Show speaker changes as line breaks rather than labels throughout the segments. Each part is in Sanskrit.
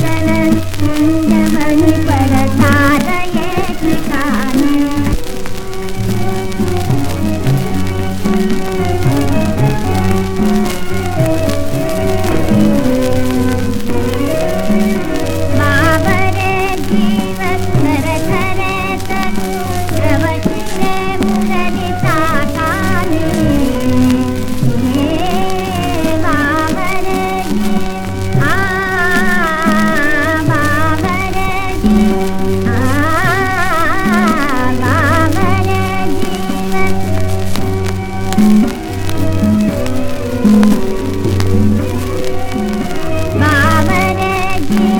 मञ्जुमुरली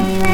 friends.